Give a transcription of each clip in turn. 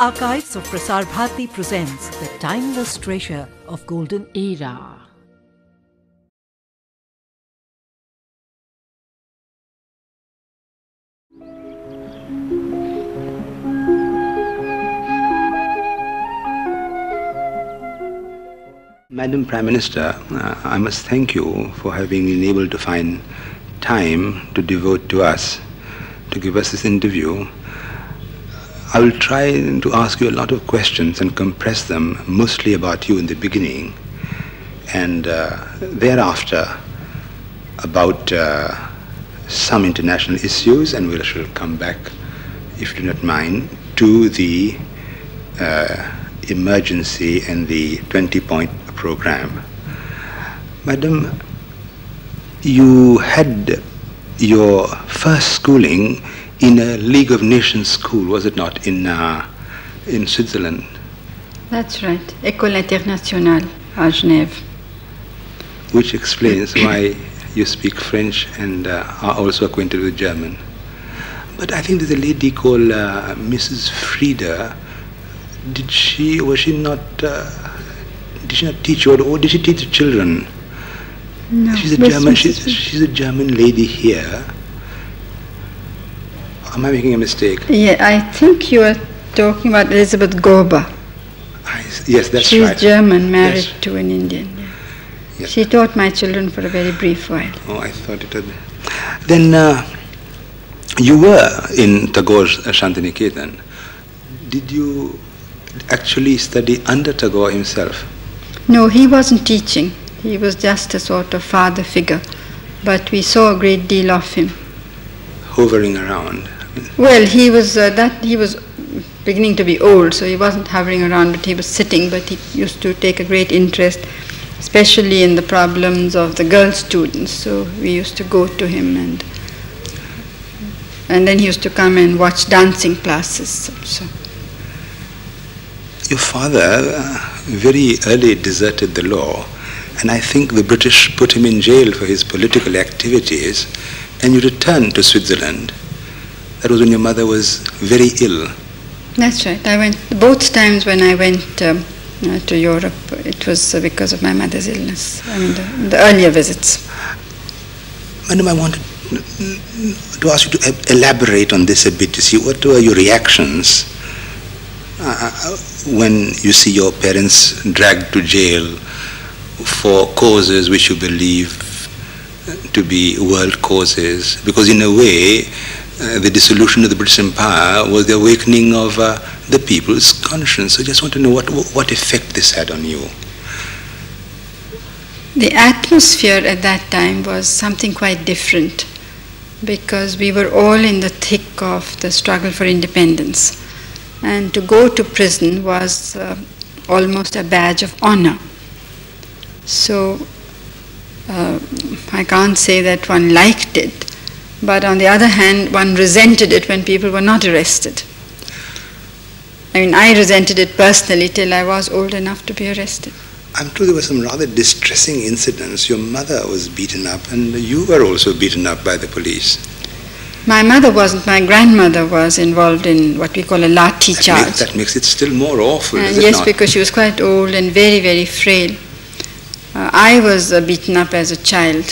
Archives of Prasar Bharati presents the timeless treasure of golden era. Madam Prime Minister, uh, I must thank you for having been able to find time to devote to us, to give us this interview. I will try to ask you a lot of questions and compress them mostly about you in the beginning and uh, thereafter about uh, some international issues and we shall come back, if you do not mind, to the uh, emergency and the 20-point program. Madam, you had your first schooling in a League of Nations school, was it not, in, uh, in Switzerland? That's right. École Internationale à Genève. Which explains why you speak French and uh, are also acquainted with German. But I think there's a lady called uh, Mrs. Frieda. Did she, was she not, uh, did she not teach you, or did she teach the children? No. She's a Miss- German. Mrs. She's, she's a German lady here. Am I making a mistake? Yeah, I think you are talking about Elizabeth Gorba. I, yes, that's right. She's right. German, married Yes. to an Indian. yeah. Yes. She taught my children for a very brief while. Oh, I thought it had. Then uh, you were in Tagore's uh, Shantiniketan. Did you actually study under Tagore himself? No, he wasn't teaching. He was just a sort of father figure. But we saw a great deal of him. Hovering around. Well, he was uh, that he was beginning to be old, so he wasn't hovering around, but he was sitting. But he used to take a great interest, especially in the problems of the girl students. So we used to go to him, and and then he used to come and watch dancing classes. So Your father uh, very early deserted the law, and I think the British put him in jail for his political activities, and you returned to Switzerland. That was when your mother was very ill. that's right. I went both times when I went. Um, uh, to Europe, it was uh, because of my mother's illness. I mean, the, the earlier visits. Madam, I wanted to ask you to elaborate on this a bit to see what were your reactions uh, when you see your parents dragged to jail for causes which you believe to be world causes. Because, in a way, uh, the dissolution of the British Empire was the awakening of uh, the people's conscience. So, I just want to know what, what effect this had on you. The atmosphere at that time was something quite different because we were all in the thick of the struggle for independence. And to go to prison was uh, almost a badge of honor. So uh, I can't say that one liked it, but on the other hand, one resented it when people were not arrested. I mean, I resented it personally till I was old enough to be arrested. I'm told there were some rather distressing incidents. Your mother was beaten up, and you were also beaten up by the police. My mother wasn't, my grandmother was involved in what we call a lathi That, charge. makes, that makes it still more awful, And is it yes, because she was quite old and very, very frail. Uh, I was uh, beaten up as a child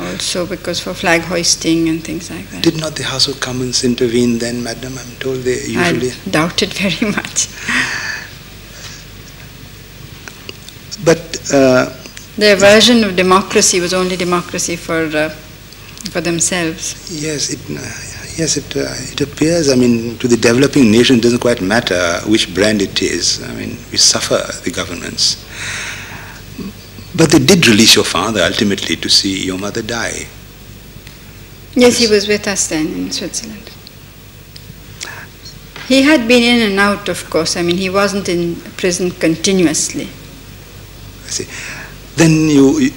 also because for flag hoisting and things like that. Did not the House of Commons intervene then, madam? I'm told they usually. I doubt it very much. But uh, Their version of democracy was only democracy for, uh, for themselves. yes, it, uh, yes, it, uh, it appears. I mean, to the developing nation, it doesn't quite matter which brand it is. I mean, we suffer the governments. But they did release your father ultimately to see your mother die. Yes, he was with us then in Switzerland. He had been in and out, of course. I mean, he wasn't in prison continuously. I see. Then you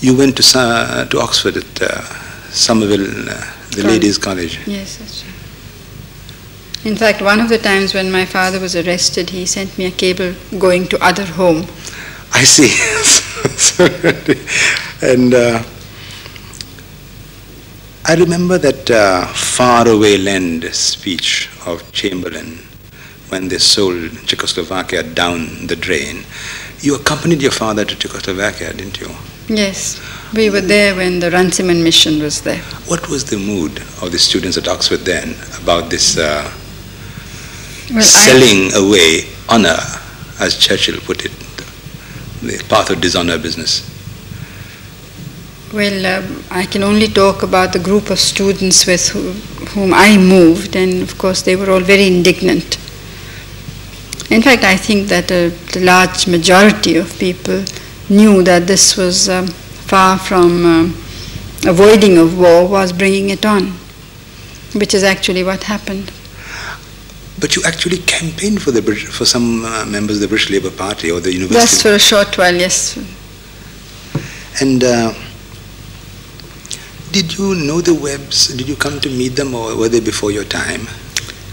you went to Sa- to Oxford at uh, Somerville, uh, the College. ladies' college. Yes, that's right. In fact, one of the times when my father was arrested, he sent me a cable going to other home. I see. and uh, I remember that uh, faraway land speech of Chamberlain when they sold Czechoslovakia down the drain, you accompanied your father to Czechoslovakia, didn't you? Yes, we were there when the Runciman mission was there. What was the mood of the students at Oxford then about this uh, Well, I- selling away honor, as Churchill put it, the path of dishonor business? Well, um, I can only talk about the group of students with who, whom I moved, and of course, they were all very indignant. In fact, I think that a, the large majority of people knew that this was um, far from um, avoiding of war, was bringing it on, which is actually what happened. But you actually campaigned for the Brit- for some uh, members of the British Labour Party or the Just university. for a short while, yes. And uh, did you know the Webbs? Did you come to meet them, or were they before your time?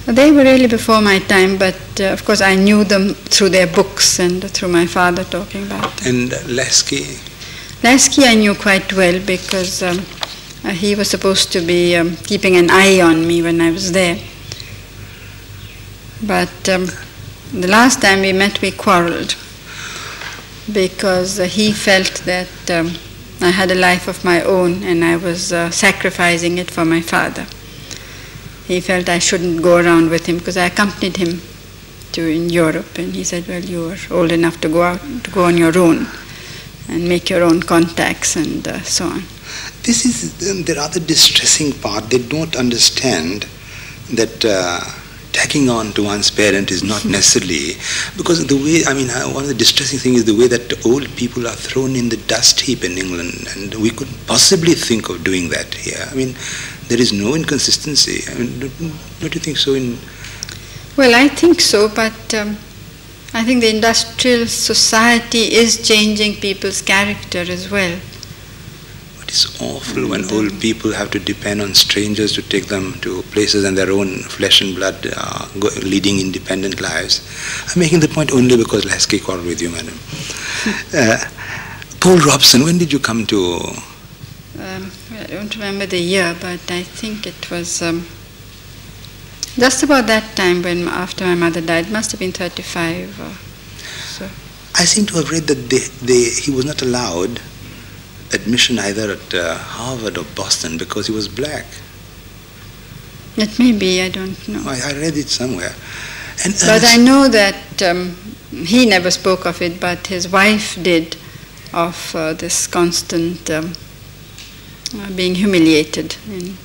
They were really before my time, but uh, of course, I knew them through their books and through my father talking about them. And Laski, Laski I knew quite well because um, uh, he was supposed to be um, keeping an eye on me when I was there. But um, the last time we met, we quarreled because uh, he felt that um, I had a life of my own and I was uh, sacrificing it for my father. He felt I shouldn't go around with him because I accompanied him to in Europe, and he said, "Well, you are old enough to go out to go on your own." and make your own contacts and uh, so on. this is um, the rather distressing part. They don't understand that uh, tacking on to one's parent is not necessarily because the way I mean uh, one of the distressing things is the way that old people are thrown in the dust heap in England, and we could possibly think of doing that here. I mean, there is no inconsistency. I mean, don't, don't you think so? In Well, I think so, but um, I think the industrial society is changing people's character as well. It's awful when old people have to depend on strangers to take them to places and their own flesh and blood uh, go, leading independent lives. I'm making the point only because Laski called with you, madam. Uh, Paul Robeson, when did you come to? Um, I don't remember the year, but I think it was um, just about that time when after my mother died. Must have been 35 or so. I seem to have read that they, they, he was not allowed admission either at uh, Harvard or Boston because he was black. It may be, I don't know. I, I read it somewhere. And But I know that um, he never spoke of it, but his wife did, of uh, this constant um, uh, being humiliated. And,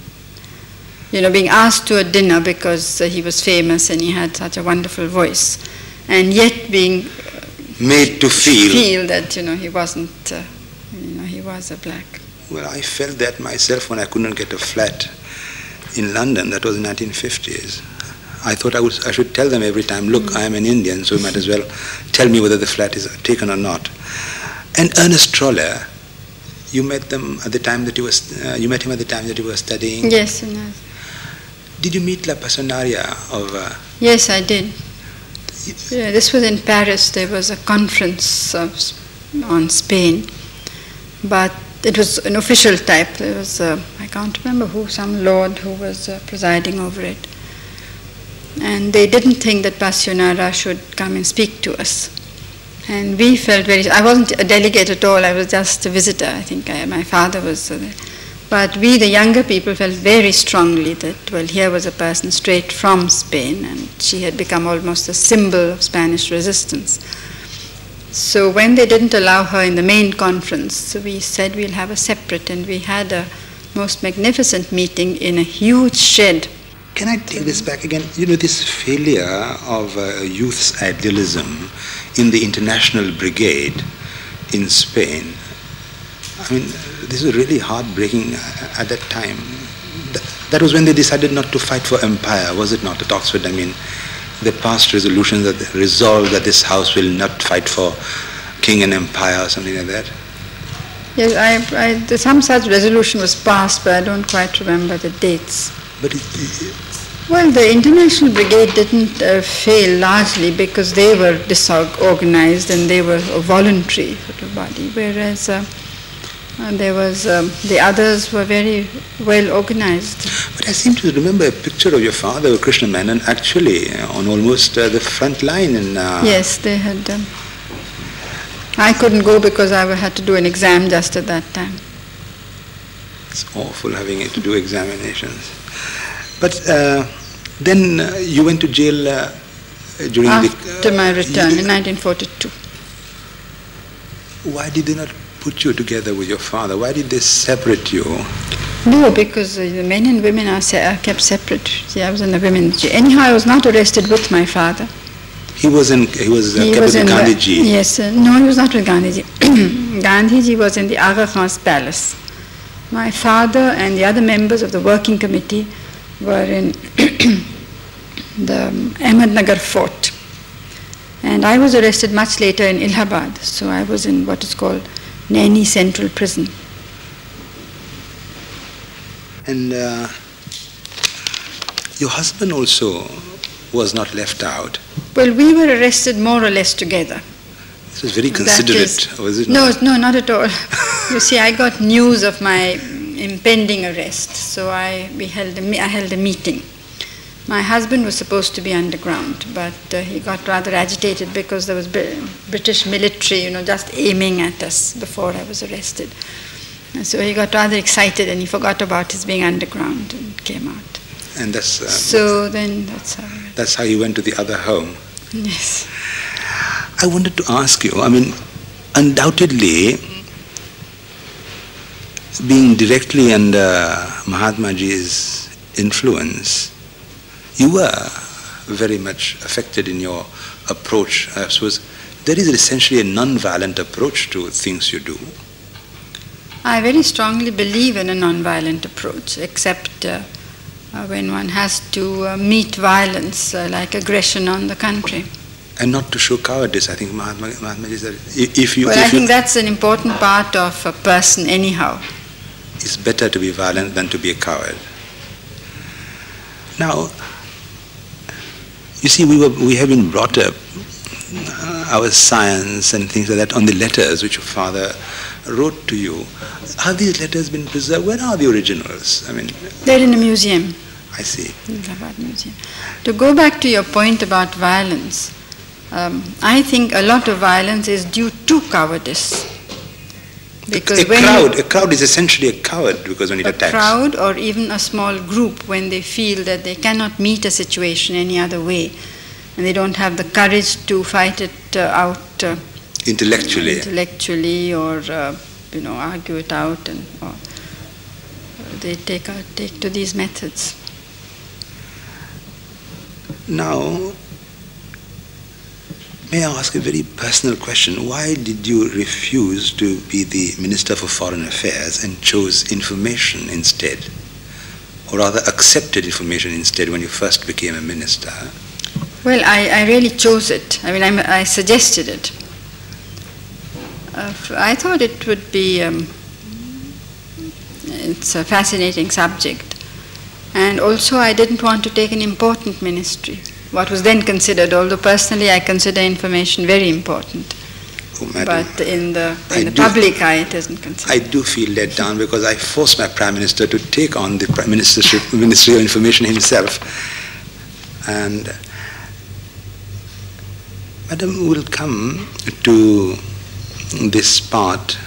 you know, being asked to a dinner because uh, he was famous and he had such a wonderful voice, and yet being made to feel feel that you know he wasn't, uh, you know, was a black. Well, I felt that myself when I couldn't get a flat in London. That was in 1950s. I thought I, was, I should tell them every time, look, I am an Indian, so you might as well tell me whether the flat is taken or not. And Ernest Toller, you met them at the time that you were, uh, you met him at the time that you were studying. Yes, I- Did you meet La Pasionaria of? Uh, yes, I did. Yeah, this was in Paris. There was a conference of, on Spain, but it was an official type. There was uh, I can't remember who, some lord who was uh, presiding over it, and they didn't think that Pasionaria should come and speak to us. And we felt very. I wasn't a delegate at all. I was just a visitor. I think I, my father was uh, there. But we, the younger people, felt very strongly that, well, here was a person straight from Spain, and she had become almost a symbol of Spanish resistance. So when they didn't allow her in the main conference, so we said we'll have a separate, and we had a most magnificent meeting in a huge shed. Can I take this back again? You know, this failure of uh, youth's idealism in the international brigade in Spain, I mean, this is really heartbreaking uh, at that time. That, that was when they decided not to fight for empire, was it not, at Oxford? I mean, they passed resolutions that they resolved that this house will not fight for king and empire or something like that. Yes, I, I, some such resolution was passed, but I don't quite remember the dates. But it, it, Well, the International Brigade didn't uh, fail largely because they were disorganized and they were a voluntary sort of body, whereas uh, And there was um, the others were very well organized. But I seem to remember a picture of your father, Krishna Menon, actually uh, on almost uh, the front line in. Uh, Yes, they had. Um, I couldn't go because I had to do an exam just at that time. It's awful having to do examinations. But uh, then uh, you went to jail uh, during After the. my return in 1942. Why did they not put you together with your father? Why did they separate you? No, because uh, the men and women are, kept separate. See, I was in the women's jail. Anyhow, I was not arrested with my father. He was in. He was uh, He kept was with in the- Gandhiji. yes, uh, no, he was not with Gandhiji. Gandhiji was in the Aga Khan's palace. My father and the other members of the working committee were in the um, Ahmednagar fort. And I was arrested much later in Allahabad, so I was in what is called Naini Central Prison. And uh, your husband also was not left out. Well, we were arrested more or less together. This was very considerate, is- was it No, not? no, not at all. you see, I got news of my impending arrest, so I we held a, I held a meeting. My husband was supposed to be underground, but uh, he got rather agitated because there was British military, you know, just aiming at us before I was arrested. And so he got rather excited and he forgot about his being underground and came out. And that's, uh, So then that's how. That's how you went to the other home. Yes. I wanted to ask you, I mean, undoubtedly, being directly under Mahatma Ji's influence, you were very much affected in your approach. I suppose there is essentially a non-violent approach to things you do. I very strongly believe in a non-violent approach, except uh, uh, when one has to uh, meet violence, uh, like aggression on the country. And not to show cowardice. I think Mahatma, Mahatma Ji said, if you, well, if I you think that's an important part of a person, anyhow. it's better to be violent than to be a coward. Now, you see, we, were, we have been brought up, uh, our science and things like that, on the letters which your father wrote to you. Have these letters been preserved? Where are the originals? I mean, They're in a museum, I see. Allahabad Museum. To go back to your point about violence, um, I think a lot of violence is due to cowardice. Because a crowd, a crowd is essentially a coward because when it a attacks. A crowd or even a small group when they feel that they cannot meet a situation any other way and they don't have the courage to fight it uh, out uh, Intellectually. intellectually or uh, you know argue it out and or they take out, take to these methods Now, may I ask a very personal question? Why did you refuse to be the Minister for Foreign Affairs and chose information instead? Or rather, accepted information instead when you first became a minister? well I, I really chose it I mean I'm, I suggested it uh, I thought it would be um, it's a fascinating subject And also, I didn't want to take an important ministry, what was then considered, although personally I consider information very important. Oh, madam, But in the, in the do- public eye, it isn't considered. I do feel let down because I forced my Prime Minister to take on the Prime Ministership, Ministry of Information himself. And Madam will come to this part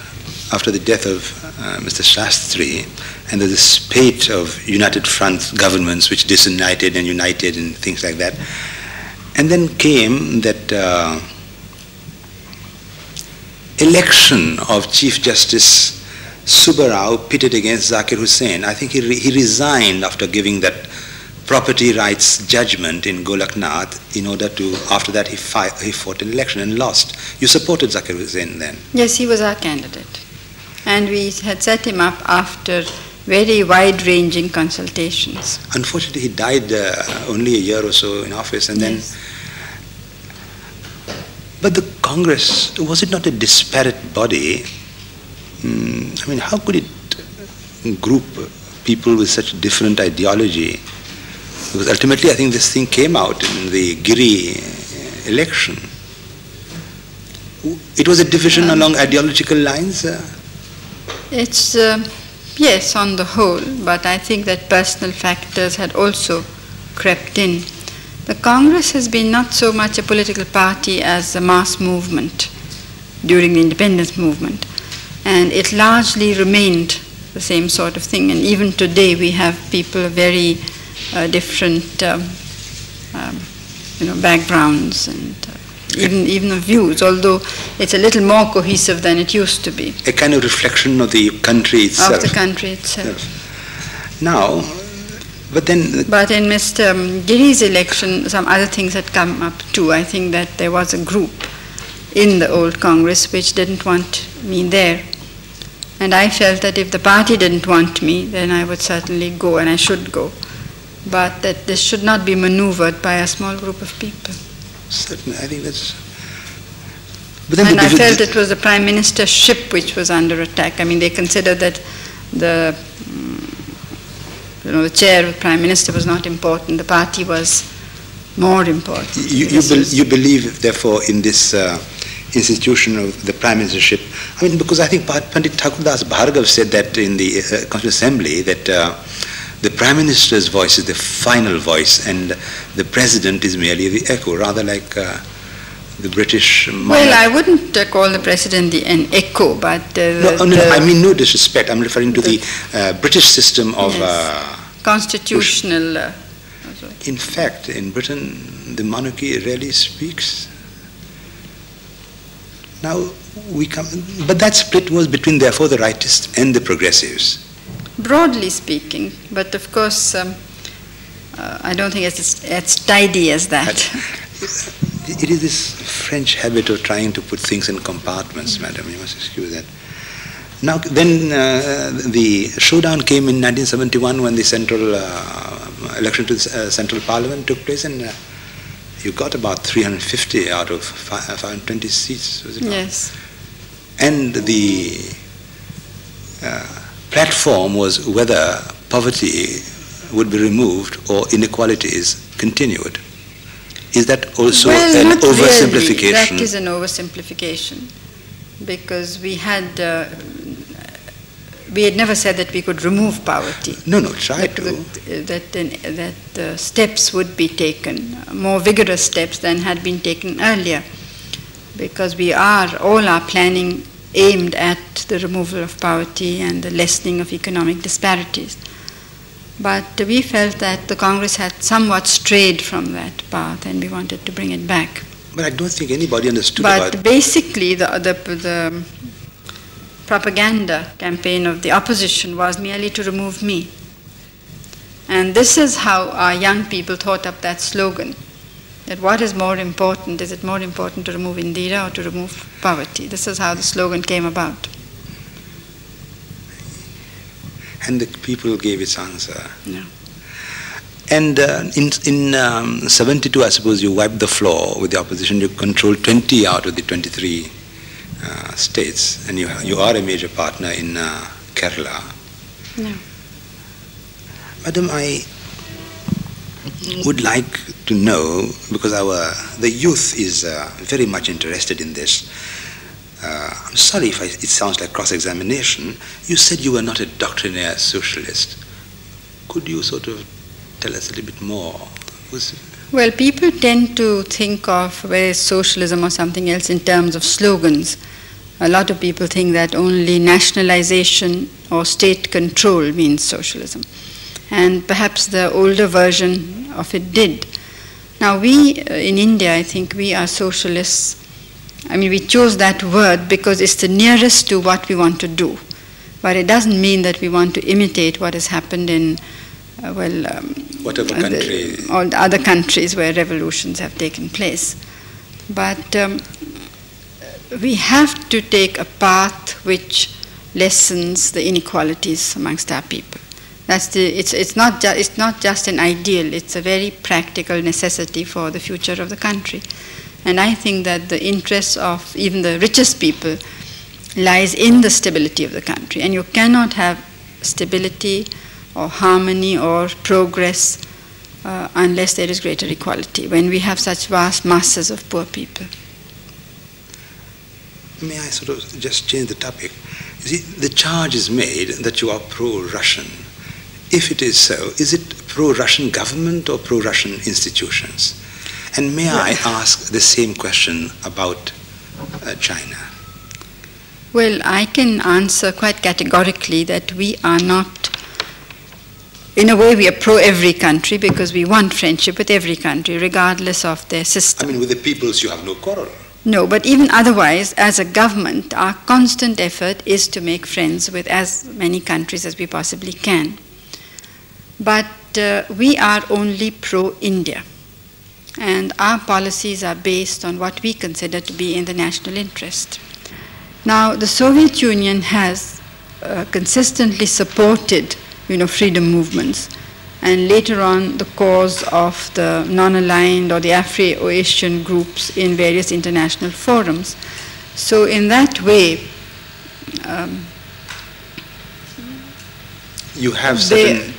after the death of uh, Mr. Shastri, and there's a spate of United Front governments which disunited and united and things like that. And then came that uh, election of Chief Justice Subbarao pitted against Zakir Hussain. I think he, re- he resigned after giving that property rights judgment in Golaknath in order to, after that he, fi- he fought an election and lost. You supported Zakir Hussain then. Yes, he was our candidate. And we had set him up after very wide ranging consultations. Unfortunately, he died uh, only a year or so in office and then Yes. But the Congress, was it not a disparate body? Mm, I mean, how could it group people with such different ideology? Because ultimately, I think this thing came out in the Giri election. It was a division along ideological lines. Uh, It's, uh, yes, on the whole, but I think that personal factors had also crept in. The Congress has been not so much a political party as a mass movement during the independence movement, and it largely remained the same sort of thing. And even today, we have people of very uh, different, um, um, you know, backgrounds and uh, even even of views. Although it's a little more cohesive than it used to be. A kind of reflection of the country itself. Of the country itself. Yes. Now, but then. But in Mr. Um, Giri's election, some other things had come up too. I think that there was a group in the old Congress which didn't want me there. And I felt that if the party didn't want me, then I would certainly go and I should go. But that this should not be maneuvered by a small group of people. Certainly, I think that's. But then and the, I felt it was the Prime Minister's ship which was under attack. I mean, they considered that the mm, you know, the chair of the Prime Minister was not important, the party was more important. You, you, be, you believe, therefore, in this uh, institution of the prime ministership. I mean, because I think Pandit Thakurdas Bhargav said that in the uh, Constituent Assembly that uh, the prime minister's voice is the final voice and the president is merely the echo, rather like uh, the British. Monarch. Well, I wouldn't uh, call the president the, an echo, but uh, no, no, no, I mean no disrespect. I'm referring to the, the uh, British system of yes. constitutional. in fact, in Britain, the monarchy rarely speaks now we come, but that split was between therefore the rightists and the progressives. Broadly speaking, but of course, um, uh, I don't think it's as tidy as that. It is this French habit of trying to put things in compartments, mm-hmm. madam. You must excuse that. Now, then uh, the showdown came in 1971 when the central uh, election to the uh, central parliament took place, and uh, you got about 350 out of 520 seats, was it Yes. And the uh, platform was whether poverty would be removed or inequalities continued. Is that also well, an oversimplification? Really. That is an oversimplification because we had uh, we had never said that we could remove poverty. No, no, try that, to. That, that, that steps would be taken, more vigorous steps than had been taken earlier, because we are, all our planning aimed at the removal of poverty and the lessening of economic disparities. But we felt that the Congress had somewhat strayed from that path and we wanted to bring it back. But I don't think anybody understood but basically, the, the, the propaganda campaign of the opposition was merely to remove me. And this is how our young people thought up that slogan that what is more important? Is it more important to remove Indira or to remove poverty? This is how the slogan came about. And the people gave its answer. Yeah. And uh, in, in um, 72, I suppose you wiped the floor with the opposition. You controlled 20 out of the 23 uh, states, and you, you are a major partner in uh, Kerala. No. Madam, I would like to know because our the youth is uh, very much interested in this. Uh, I'm sorry if I, it sounds like cross-examination. You said you were not a doctrinaire socialist. Could you sort of tell us a little bit more? Was, well, people tend to think of whether socialism or something else in terms of slogans. A lot of people think that only nationalization or state control means socialism. And perhaps the older version of it did. Now, we uh, in India, I think we are socialists. I mean, we chose that word because it's the nearest to what we want to do. But it doesn't mean that we want to imitate what has happened in uh, well, um, whatever country, all the other countries where revolutions have taken place. But um, we have to take a path which lessens the inequalities amongst our people. That's the, it's, it's, not ju- it's not just an ideal, it's a very practical necessity for the future of the country. And I think that the interests of even the richest people lies in the stability of the country. And you cannot have stability or harmony or progress uh, unless there is greater equality, when we have such vast masses of poor people. may I sort of just change the topic? You see, the charge is made that you are pro-Russian. If it is so, is it pro-Russian government or pro-Russian institutions? And may I ask the same question about uh, China? Well, I can answer quite categorically that we are not, in a way, we are pro every country because we want friendship with every country, regardless of their system. I mean, with the peoples you have no quarrel. No, but even otherwise, as a government, our constant effort is to make friends with as many countries as we possibly can. But uh, we are only pro India, and our policies are based on what we consider to be in the national interest. Now, the Soviet Union has uh, consistently supported, you know, freedom movements, and later on the cause of the non-aligned or the Afro-Asian groups in various international forums. So, in that way, um, You have certain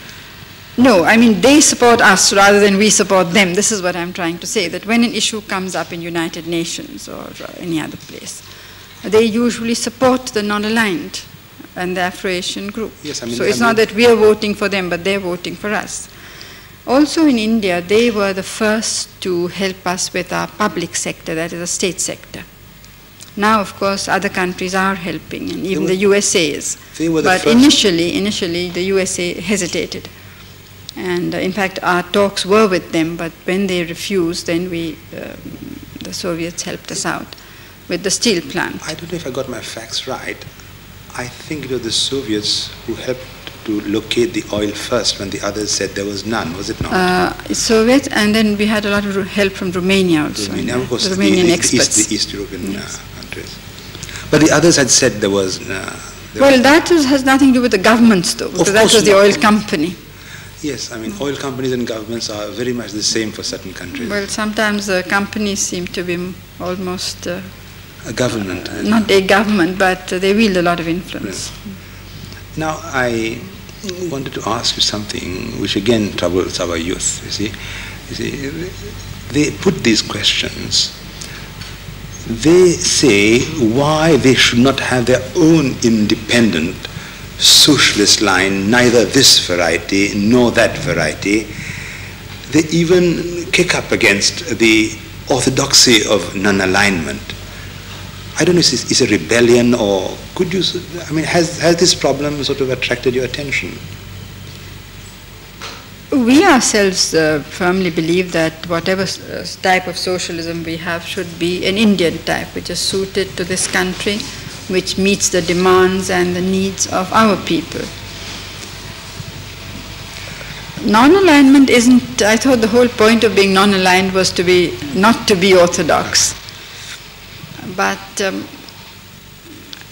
no, I mean they support us rather than we support them. This is what I'm trying to say. That when an issue comes up in United Nations or uh, any other place, they usually support the non-aligned and the Afro-Asian group. Yes, I mean- so it's I not that we are voting for them, but they're voting for us. Also in India, they were the first to help us with our public sector, that is the state sector. Now, of course, other countries are helping, and even were- the USA is. The But first- initially, initially, the USA hesitated. And uh, in fact, our talks were with them, but when they refused, then we, um, the Soviets helped us out with the steel plant. I don't know if I got my facts right. I think it was the Soviets who helped to locate the oil first when the others said there was none, was it not? Uh, Soviets, and then we had a lot of help from Romania also. Romania, of uh, course, the Romanian the, experts. East, the East European uh, countries. But the others had said there was. Uh, there well, was- that is, has nothing to do with the governments, though, because that was the oil company. Yes, I mean, oil companies and governments are very much the same for certain countries. Well, sometimes the companies seem to be almost uh, a government. uh, not a government, but uh, they wield a lot of influence. Now, I wanted to ask you something which again troubles our youth, you see. You see, they put these questions. They say why they should not have their own independent socialist line, neither this variety nor that variety. They even kick up against the orthodoxy of non-alignment. I don't know if it's, it's a rebellion or could you, I mean, has, has this problem sort of attracted your attention? We ourselves uh, firmly believe that whatever uh, type of socialism we have should be an Indian type, which is suited to this country, which meets the demands and the needs of our people. Non-alignment isn't. I thought the whole point of being non-aligned was to be not to be orthodox, but um,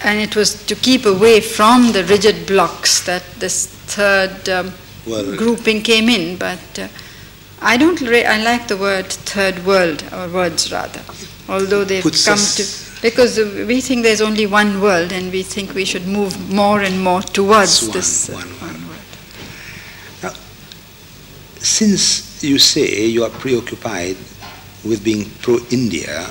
and it was to keep away from the rigid blocks that this third. Um, Well, grouping came in, but uh, I don't. Re- I like the word third world or words rather, although they've come to because we think there's only one world, and we think we should move more and more towards one- this uh, one one world. Since you say you are preoccupied with being pro-India,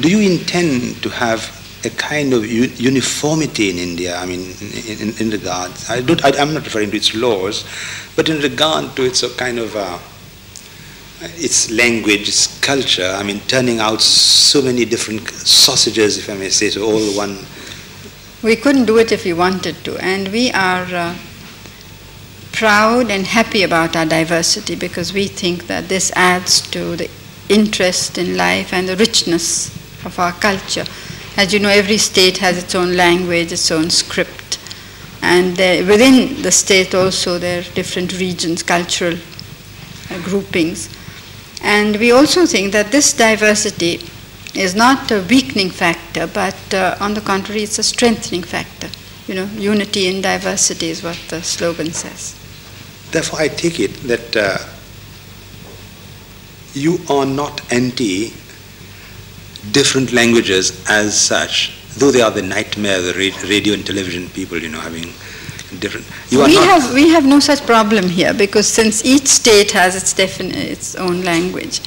do you intend to have a kind of uniformity in India? I mean, in, in, in regards, I don't, I, I'm not referring to its laws, but in regard to its a kind of uh, its language, its culture. I mean, turning out so many different sausages, if I may say so, all one. We couldn't do it if we wanted to, and we are uh, proud and happy about our diversity because we think that this adds to the interest in life and the richness of our culture. As you know, every state has its own language, its own script, and within the state also there are different regions, cultural uh, groupings. And we also think that this diversity is not a weakening factor, but uh, on the contrary, it's a strengthening factor. You know, unity in diversity is what the slogan says. Therefore, I take it that uh, you are not anti different languages as such, though they are the nightmare of the radio and television people, you know, having different. You we have we have no such problem here because since each state has its defin- its own language,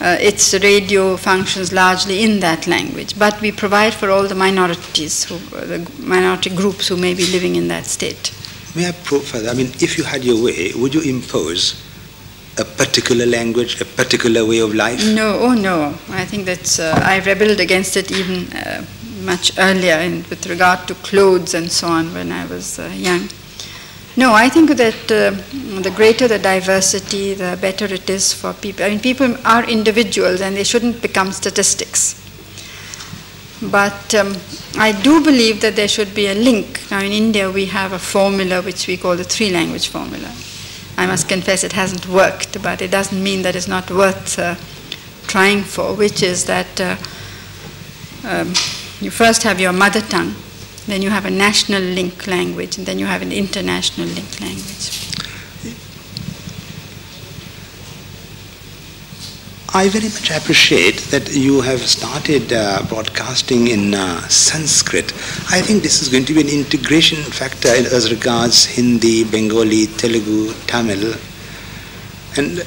uh, its radio functions largely in that language. But we provide for all the minorities, who, uh, the minority groups who may be living in that state. May I probe further? I mean, if you had your way, would you impose a particular language, a particular way of life? No, oh no. I think that's, uh, I rebelled against it even uh, much earlier in, with regard to clothes and so on when I was uh, young. No, I think that uh, the greater the diversity, the better it is for people. I mean, people are individuals and they shouldn't become statistics. But um, I do believe that there should be a link. Now, in India, we have a formula which we call the three language formula. I must confess it hasn't worked, but it doesn't mean that it's not worth uh, trying for, which is that uh, um, you first have your mother tongue, then you have a national link language, and then you have an international link language. I very much appreciate that you have started uh, broadcasting in uh, Sanskrit. I think this is going to be an integration factor as regards Hindi, Bengali, Telugu, Tamil. And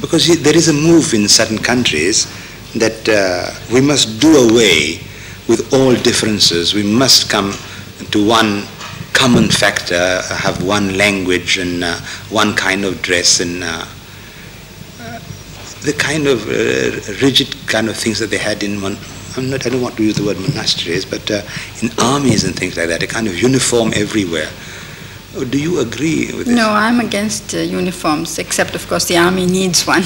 because there is a move in certain countries that uh, we must do away with all differences. We must come to one common factor, have one language and uh, one kind of dress and uh, the kind of uh, rigid kind of things that they had in mon- I'm not, I don't want to use the word monasteries, but uh, in armies and things like that, a kind of uniform everywhere. Do you agree with this? No, I'm against uh, uniforms, except of course the army needs one.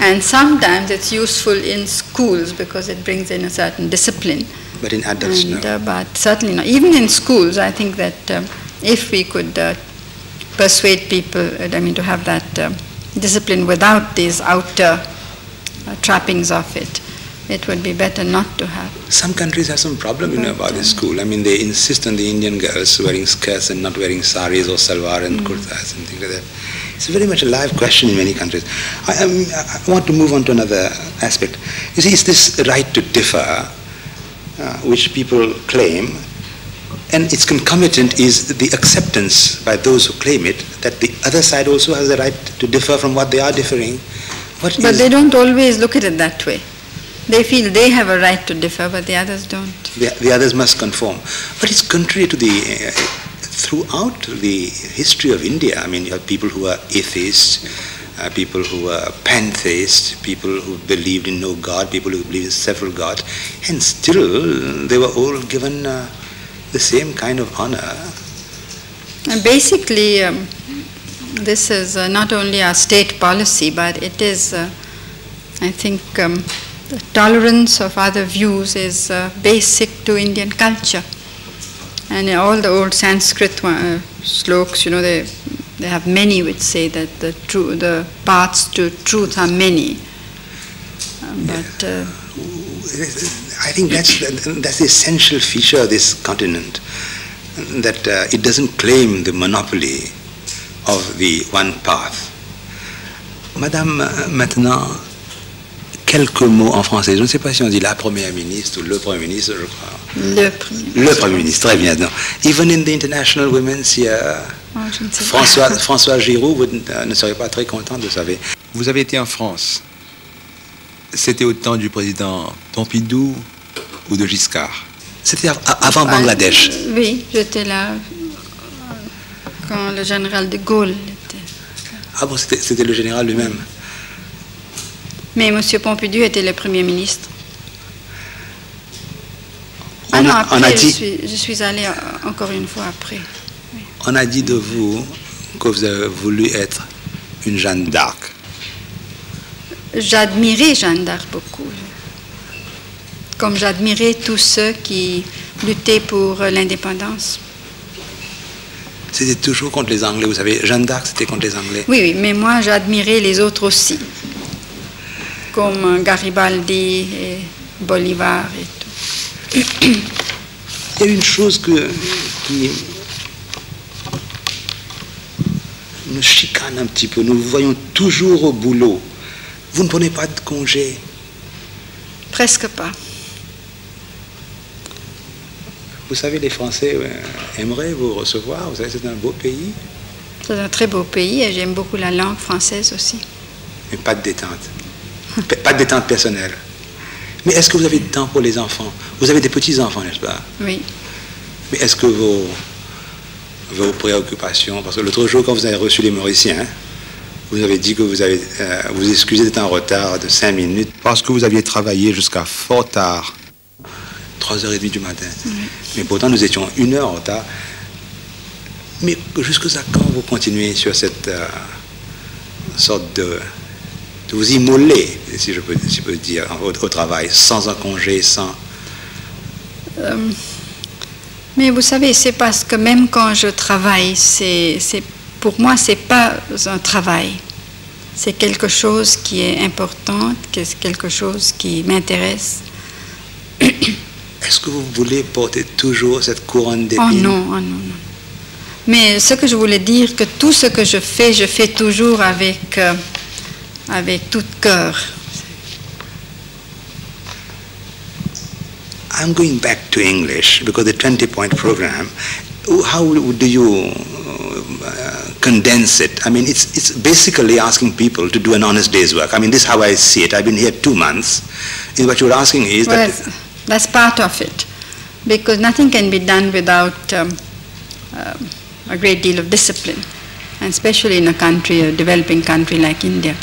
And sometimes it's useful in schools because it brings in a certain discipline. But in adults, and, no. uh, but certainly not. Even in schools, I think that um, if we could uh, persuade people, uh, I mean, to have that um, discipline without these outer uh, trappings of it, it would be better not to have. Some countries have some problem, you know, about the school. I mean, they insist on the Indian girls wearing skirts and not wearing saris or salwar and kurtas and things like that. It's very much a live question in many countries. I, um, I want to move on to another aspect. You see, it's this right to differ, which people claim, and its concomitant is the acceptance by those who claim it that the other side also has the right to differ from what they are differing. What But they don't always look at it that way. They feel they have a right to differ, but the others don't. the, the others must conform. But it's contrary to the, uh, throughout the history of India, I mean, you have people who are atheists, uh, people who are pantheists, people who believed in no God, people who believed in several gods, and still they were all given uh, the same kind of honor. And basically, um, this is uh, not only our state policy, but it is, uh, I think, um, the tolerance of other views is uh, basic to Indian culture. And all the old Sanskrit uh, sloks, you know, they, they have many which say that the, true, the paths to truth are many. Um, but uh, I think that's, that's the essential feature of this continent, that uh, it doesn't claim the monopoly of the one path. Madame, euh, maintenant, quelques mots en français. Je ne sais pas si on dit la première ministre ou le premier ministre, je crois. le premier. Le premier ministre, très bien. Non. Even in the international women's here, Oh. François, François Giroud vous, euh, ne serait pas très content de savoir. Vous avez été en France. C'était au temps du président Pompidou ou de Giscard? C'était av- avant Bangladesh. Ah, oui, j'étais là euh, quand le général de Gaulle était. Ah bon, c'était c'était le général lui-même? Mais M. Pompidou était le Premier ministre. Ah On non, a- après, on a je, suis, je suis allée encore une fois après. On a dit de vous que vous avez voulu être une Jeanne d'Arc. J'admirais Jeanne d'Arc beaucoup. Comme j'admirais tous ceux qui luttaient pour l'indépendance. C'était toujours contre les Anglais. Vous savez, Jeanne d'Arc, c'était contre les Anglais. Oui, oui, mais moi j'admirais les autres aussi. Comme Garibaldi et Bolivar et tout. Il y a une chose que, qui nous chicane un petit peu. Nous vous voyons toujours au boulot. Vous ne prenez pas de congé. Presque pas. Vous savez, les Français euh, aimeraient vous recevoir. Vous savez, c'est un beau pays, C'est un très beau pays et j'aime beaucoup la langue française aussi. mais pas de détente. Pas de détente personnelle. Mais est-ce que vous avez du temps pour les enfants? Vous avez des petits-enfants, n'est-ce pas? Oui. Mais est-ce que vos, vos préoccupations, parce que l'autre jour, quand vous avez reçu les Mauriciens, vous avez dit que vous avez euh, vous excusez d'être en retard de 5 minutes parce que vous aviez travaillé jusqu'à fort tard, 3h30 du matin. Mais pourtant, nous étions une heure en retard. Mais jusqu'à quand vous continuez sur cette euh, sorte de, de vous immoler, si je peux, si je peux dire, au, au travail, sans un congé, sans... Euh, mais vous savez, c'est parce que même quand je travaille, c'est, c'est, pour moi, c'est pas un travail. C'est quelque chose qui est important, c'est quelque chose qui m'intéresse. Est-ce que vous voulez porter toujours cette couronne Oh d'épines? non, oh non, non. Mais ce que je voulais dire, que tout ce que je fais, je fais toujours avec, euh, avec tout cœur. I'm going back to English because the 20 point program, how do you uh, condense it? I mean, it's, it's basically asking people to do an honest day's work. I mean, this is how I see it. I've been here two months. And what you're asking is Well, that. that's, that's part of it, because nothing can be done without um, um, a great deal of discipline, and especially in a country, a developing country like India,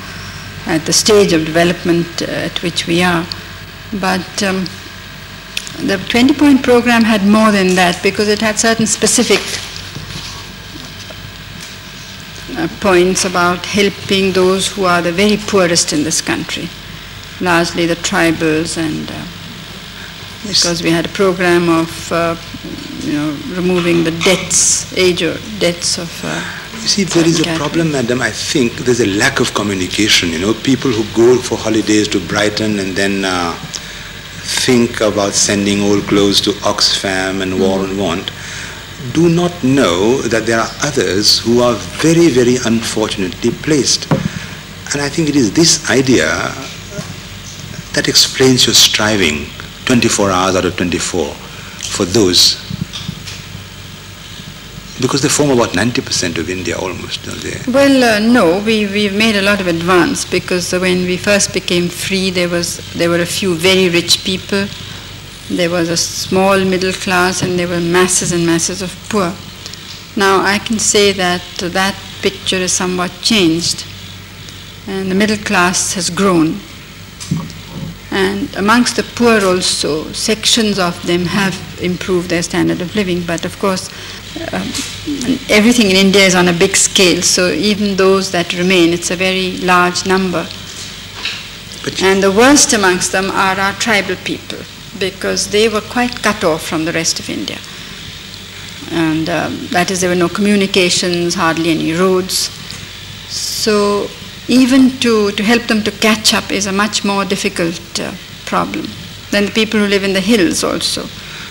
at the stage of development uh, at which we are. But um, the 20 point program had more than that because it had certain specific uh, points about helping those who are the very poorest in this country, largely the tribals, and uh, because we had a program of uh, you know removing the debts, age or debts of. Uh, You see, there is a problem, madam. I think there's a lack of communication. You know, people who go for holidays to Brighton and then uh, think about sending old clothes to Oxfam and War and Want do not know that there are others who are very, very unfortunately placed. And I think it is this idea that explains your striving 24 hours out of 24 for those because they form about 90% of India almost, don't they? Well, uh, no, we, we've made a lot of advance because when we first became free, there, was, there were a few very rich people, there was a small middle class, and there were masses and masses of poor. Now, I can say that that picture is somewhat changed, and the middle class has grown. And amongst the poor also, sections of them have improved their standard of living, but of course, um, everything in India is on a big scale, so even those that remain, it's a very large number. But And the worst amongst them are our tribal people, because they were quite cut off from the rest of India. And um, that is, there were no communications, hardly any roads. So even to, to help them to catch up is a much more difficult uh, problem than the people who live in the hills also.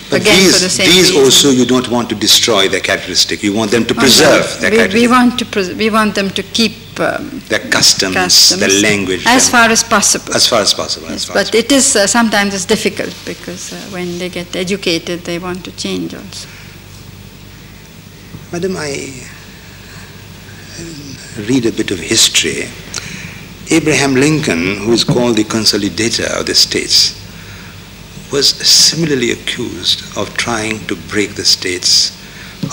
But Again, for the these, same these reason. also you don't want to destroy their characteristic. You want them to Oh, no. preserve their we, we want to pres- we want them to keep um, their customs, customs their language, as far as possible. as far as possible. Yes, as far as but it is uh, sometimes it's difficult because uh, when they get educated, they want to change also. Madam, I read a bit of history. Abraham Lincoln, who is called the consolidator of the states, was similarly accused of trying to break the states,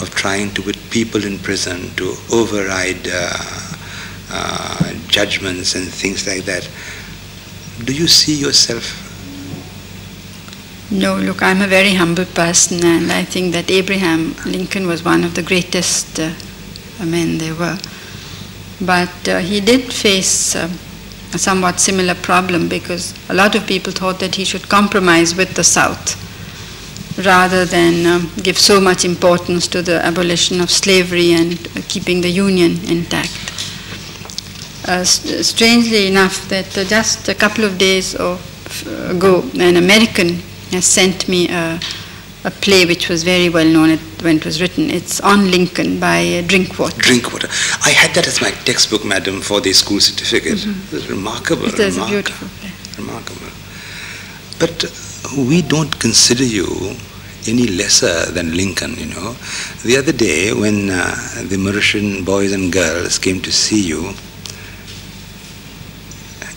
of trying to put people in prison, to override uh, uh, judgments and things like that. Do you see yourself? No, look, I'm a very humble person, and I think that Abraham Lincoln was one of the greatest uh, men there were. But uh, he did face um, a somewhat similar problem because a lot of people thought that he should compromise with the South rather than um, give so much importance to the abolition of slavery and uh, keeping the Union intact. Uh, st- strangely enough, that uh, just a couple of days of, ago, an American has sent me a, a play which was very well known it, when it was written. It's on Lincoln by uh, Drinkwater. Drinkwater. I had that as my textbook, madam, for the school certificate. It was remarkable. It is a beautiful play. Remarkable. But we don't consider you any lesser than Lincoln, you know. The other day, when uh, the Mauritian boys and girls came to see you,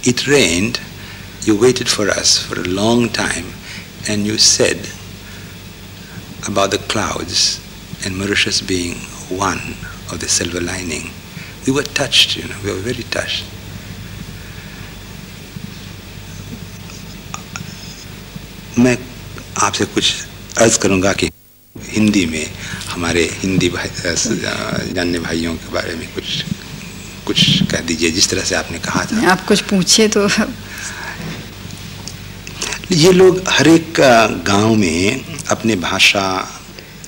it rained, you waited for us for a long time and you said about the clouds and Mauritius being one of the silver lining. We were touched, you know, we were very touched. मैं आपसे कुछ अर्ज़ करूँगा कि हिंदी में हमारे हिंदी भाई जानने भाइयों के बारे में कुछ कुछ कह दीजिए जिस तरह से आपने कहा था आप कुछ पूछिए तो ये लोग हर एक गाँव में अपने भाषा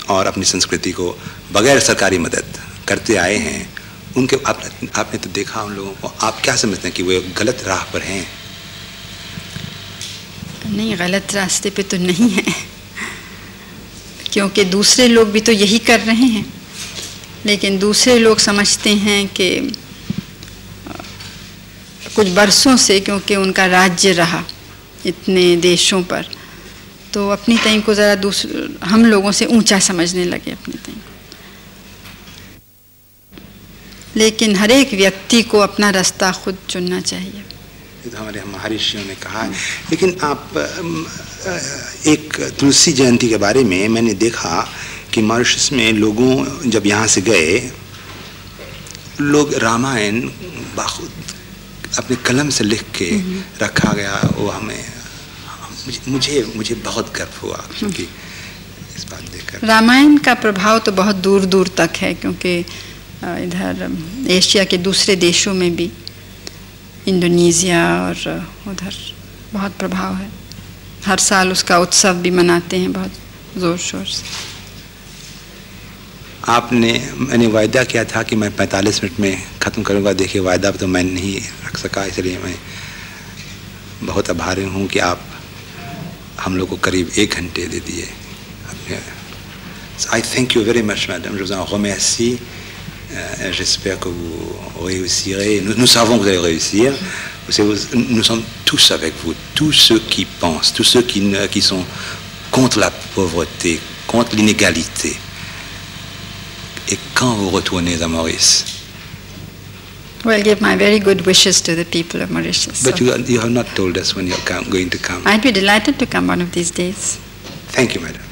और अपनी संस्कृति को बगैर सरकारी मदद करते आए हैं उनके आप, आपने तो देखा उन लोगों को आप क्या समझते हैं कि वो गलत राह पर हैं? नहीं गलत रास्ते पे तो नहीं है। क्योंकि दूसरे लोग भी तो यही कर रहे हैं। लेकिन दूसरे लोग समझते हैं कि कुछ बरसों से क्योंकि उनका राज्य रहा इतने देशों पर। तो अपनी तय को ज़रा दूसरे हम लोगों से ऊँचा समझने लगे अपने तय लेकिन हर एक व्यक्ति को अपना रास्ता खुद चुनना चाहिए। ये तो हमारे महर्षियों ने कहा है। लेकिन आप एक तुलसी जयंती के बारे में मैंने देखा कि मॉरिशस में लोगों जब यहाँ से गए लोग रामायण बाखुद अपने कलम से लिख के रखा गया वो हमें मुझे मुझे मुझे बहुत गर्व हुआ क्योंकि इस बात देखकर। रामायण का प्रभाव तो बहुत दूर दूर तक है क्योंकि इधर एशिया के दूसरे देशों में भी इंडोनेशिया और उधर बहुत प्रभाव है। हर साल उसका उत्सव भी मनाते हैं बहुत ज़ोर शोर से। आपने मैंने वायदा किया था कि मैं 45 मिनट में ख़त्म करूँगा। देखिए वायदा तो मैं नहीं रख सका इसलिए मैं बहुत आभारी हूँ कि आप हम लोग को करीब एक घंटे दे दिए अपने आई thank you very much madam je vous en remercie Euh, j'espère que vous réussirez. Nous, nous, savons que vous allez réussir. Nous sommes tous avec vous, tous ceux qui pensent, tous ceux qui, qui sont contre la pauvreté, contre l'inégalité. Et quand vous retournez à Maurice, Well, give my very good wishes to the people of Mauritius. But so. you, you have not told us when you're going to come. I'd be delighted to come one of these days. Thank you, madam.